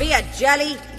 be a jelly?